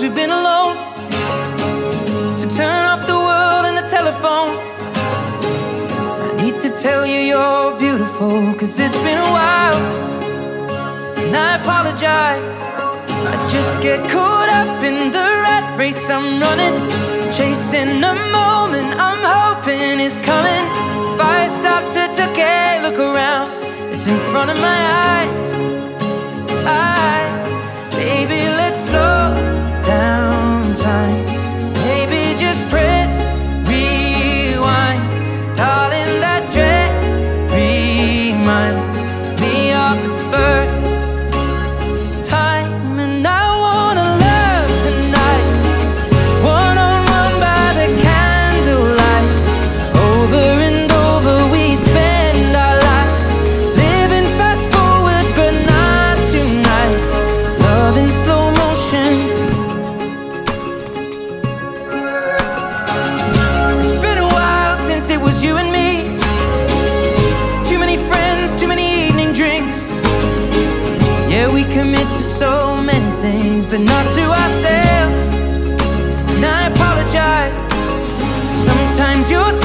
times we've been alone. So turn off the world and the telephone. I need to tell you you're beautiful, cause it's been a while. And I apologize. I just get caught up in the rat race I'm running. Chasing the moment I'm hoping is coming. If I stop to take a look around, it's in front of my eyes. mind to ourselves. And I apologize. Sometimes you're